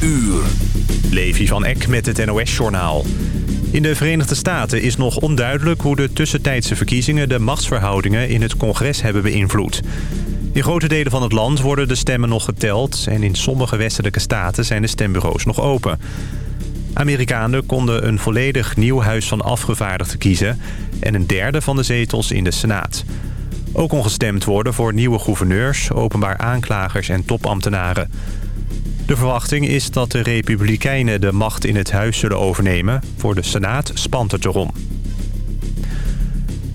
uur. Levi van Eck met het NOS-journaal. In de Verenigde Staten is nog onduidelijk hoe de tussentijdse verkiezingen... de machtsverhoudingen in het congres hebben beïnvloed. In grote delen van het land worden de stemmen nog geteld... en in sommige westelijke staten zijn de stembureaus nog open. Amerikanen konden een volledig nieuw huis van afgevaardigden kiezen... en een derde van de zetels in de Senaat. Ook kon gestemd worden voor nieuwe gouverneurs, openbaar aanklagers en topambtenaren. De verwachting is dat de Republikeinen de macht in het huis zullen overnemen. Voor de Senaat spant het erom.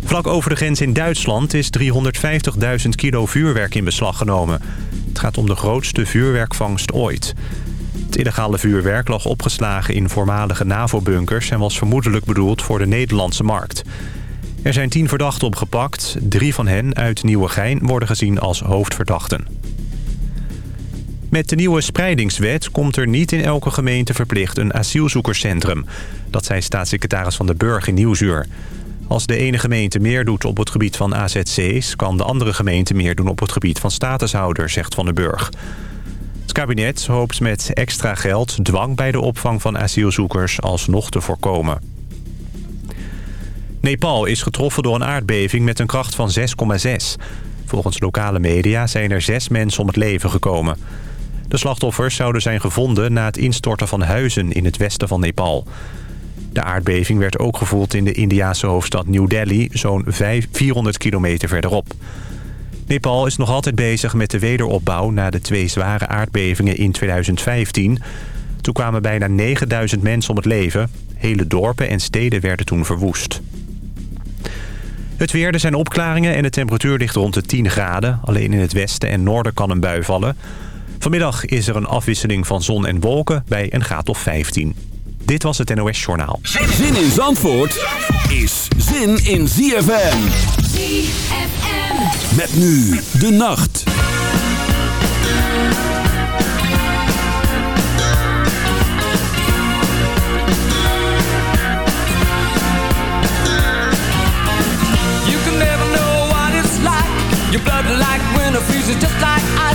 Vlak over de grens in Duitsland is 350.000 kilo vuurwerk in beslag genomen. Het gaat om de grootste vuurwerkvangst ooit. Het illegale vuurwerk lag opgeslagen in voormalige NAVO-bunkers... en was vermoedelijk bedoeld voor de Nederlandse markt. Er zijn tien verdachten opgepakt. Drie van hen uit Nieuwegein worden gezien als hoofdverdachten. Met de nieuwe spreidingswet komt er niet in elke gemeente verplicht een asielzoekerscentrum. Dat zei staatssecretaris Van de Burg in Nieuwsuur. Als de ene gemeente meer doet op het gebied van AZC's... kan de andere gemeente meer doen op het gebied van statushouders, zegt Van den Burg. Het kabinet hoopt met extra geld dwang bij de opvang van asielzoekers alsnog te voorkomen. Nepal is getroffen door een aardbeving met een kracht van 6,6. Volgens lokale media zijn er zes mensen om het leven gekomen. De slachtoffers zouden zijn gevonden na het instorten van huizen in het westen van Nepal. De aardbeving werd ook gevoeld in de Indiase hoofdstad New Delhi, zo'n 400 kilometer verderop. Nepal is nog altijd bezig met de wederopbouw na de twee zware aardbevingen in 2015. Toen kwamen bijna 9000 mensen om het leven. Hele dorpen en steden werden toen verwoest. Het weer, er zijn opklaringen en de temperatuur ligt rond de 10 graden. Alleen in het westen en noorden kan een bui vallen. Vanmiddag is er een afwisseling van zon en wolken bij een graad of 15. Dit was het NOS Journaal. Zin in Zandvoort is zin in ZFM. ZFM. Met nu de nacht. You can never know what it's like. Your blood like winter freezes just like ice.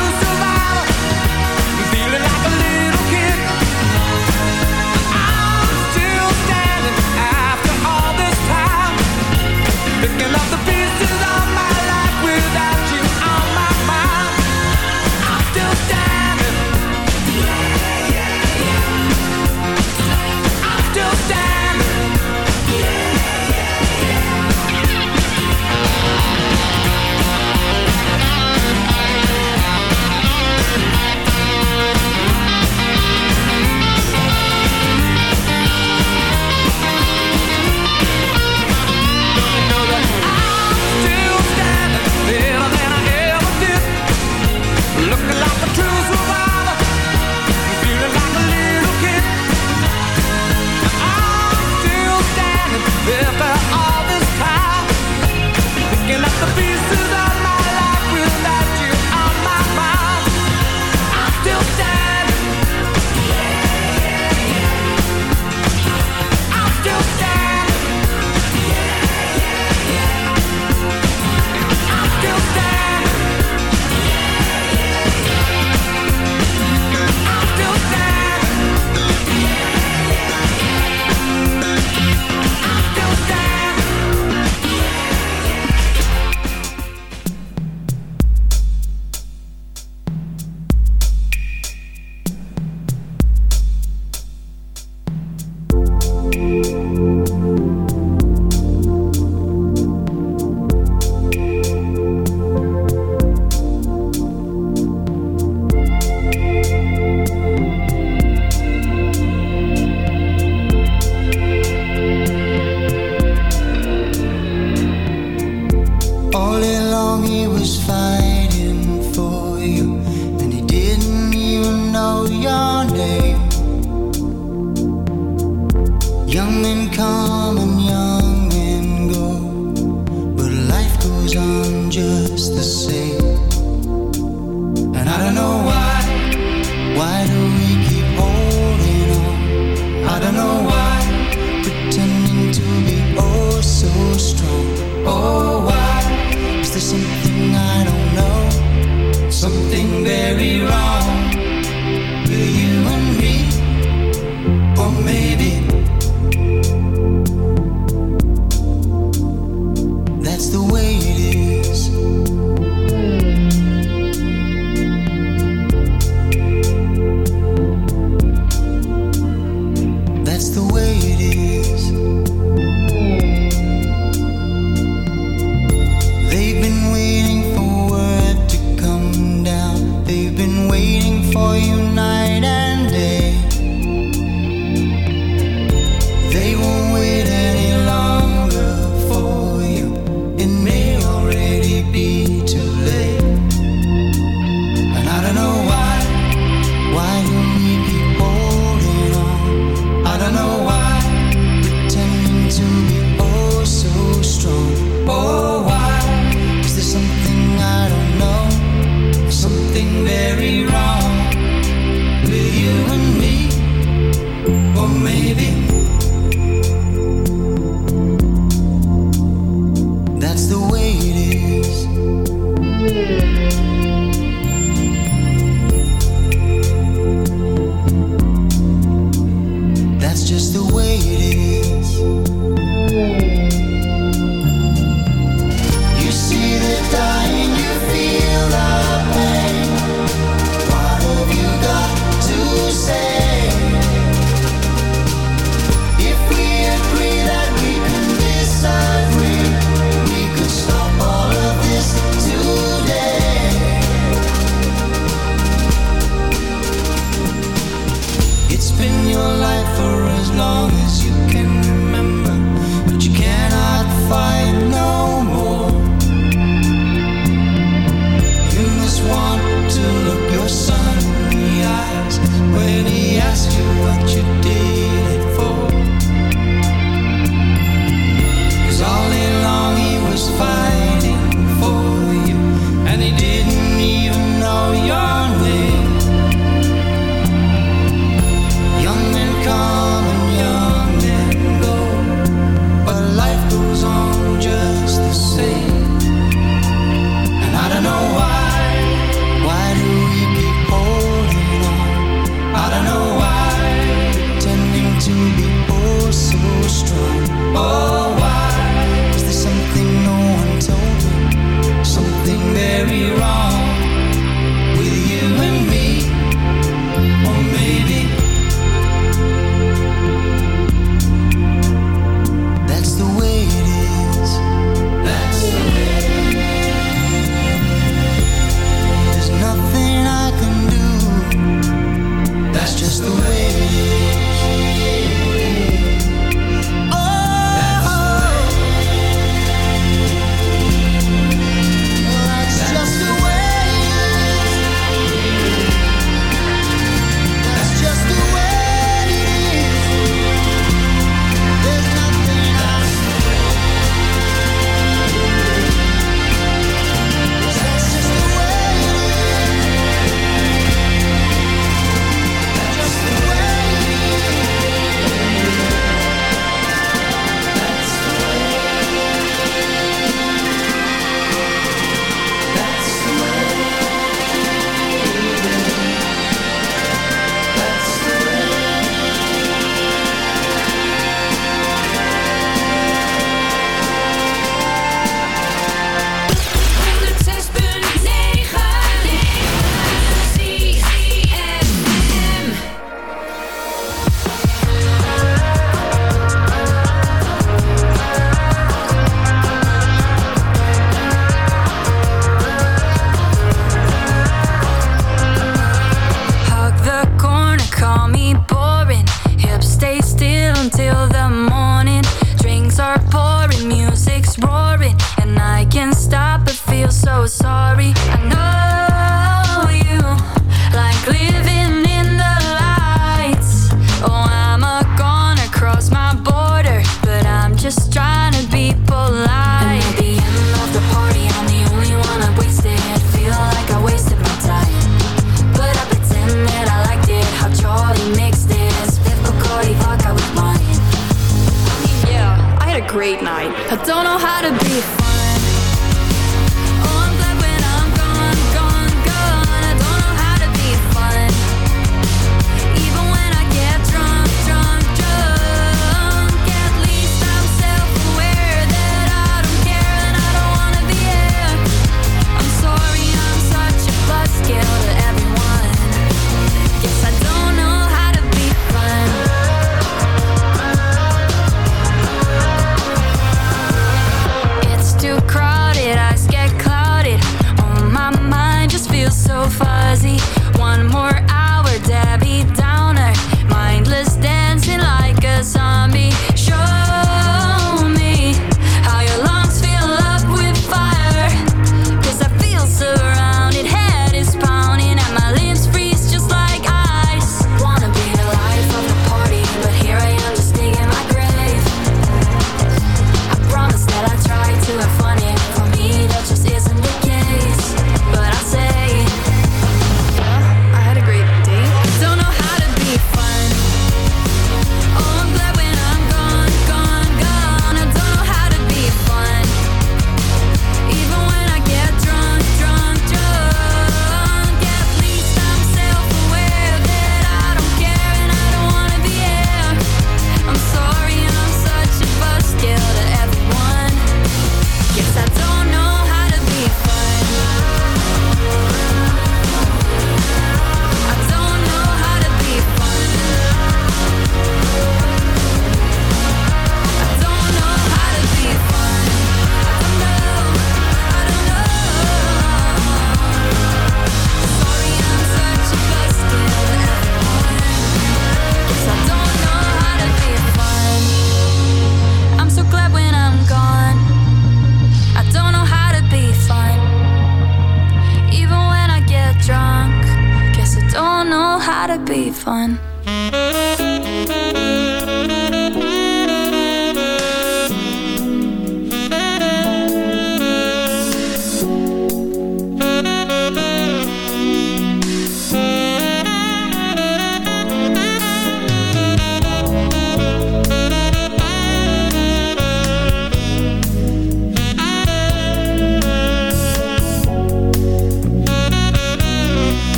It's fine. just the way it is. gotta be fun.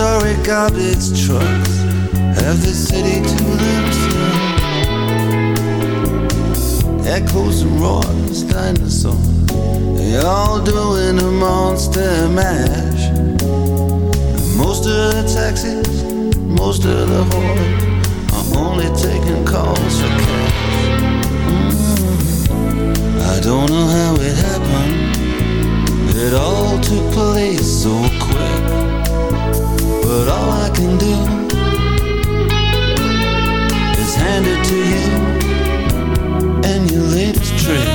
Prehistoric garbage trucks have the city to themselves. Echoes and roars, dinosaurs, they all doing a monster mash. And most of the taxis, most of the hordes are only taking calls for cash. I don't know how it happened. It all took place so quick. But all I can do is hand it to you and your latest trick.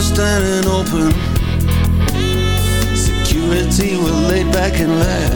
standing open. Security were laid back and laughed.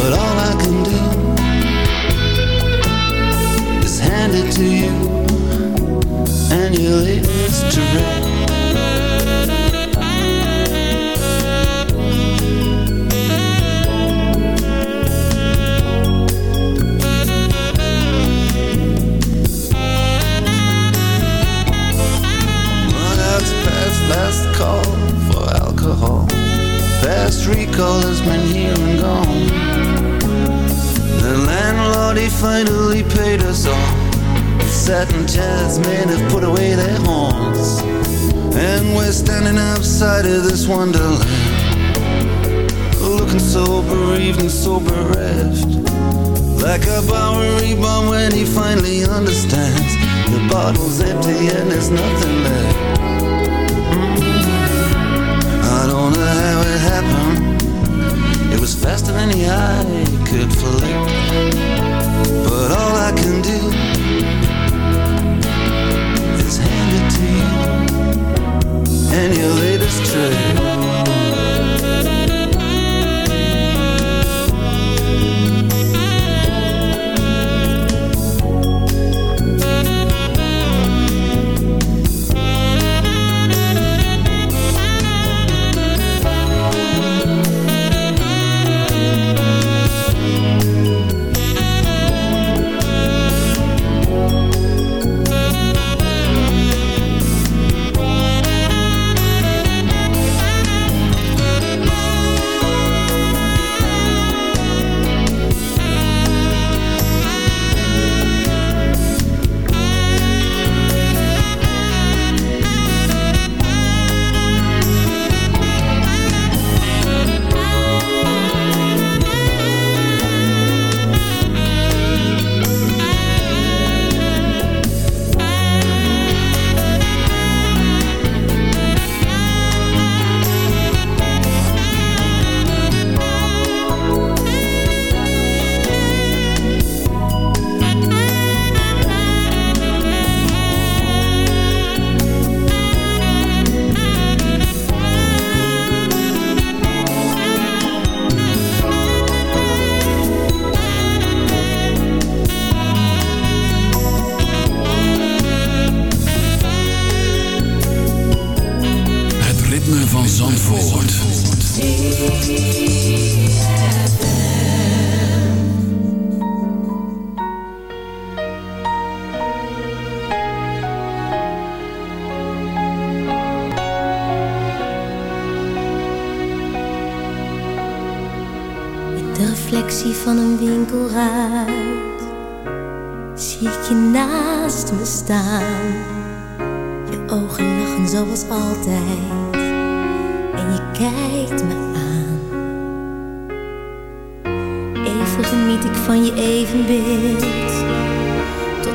But all I can do is hand it to you and your latest direct. last call for alcohol. Fast recall has been here and gone. The landlord, he finally paid us. The satin chairs men have put away their horns. And we're standing outside of this wonderland. Looking so bereaved and so bereft. Like a Bowery bum when he finally understands. The bottle's empty and there's nothing left. I don't know how it happened. It was faster than the eye could flick. But all I can do is hand it to you and your latest trick.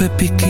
deurknop heb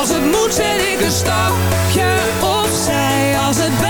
Als het moet zet ik een stapje opzij. Als het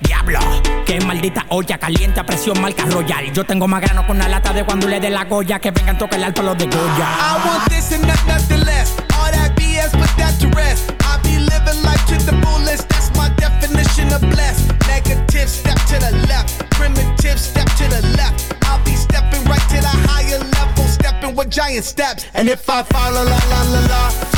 Diablo, qué maldita olla caliente a presión marca royal. Yo tengo más grano con una lata de cuando le de la Goya que vengan toca el alto los de Goya. I want this and not nothing less. All that BS, put that to rest. I be living life to the fullest. That's my definition of blessed. Negative, step to the left. Primitive, step to the left. I'll be stepping right to the higher level, stepping with giant steps. And if I fall, la la la la la,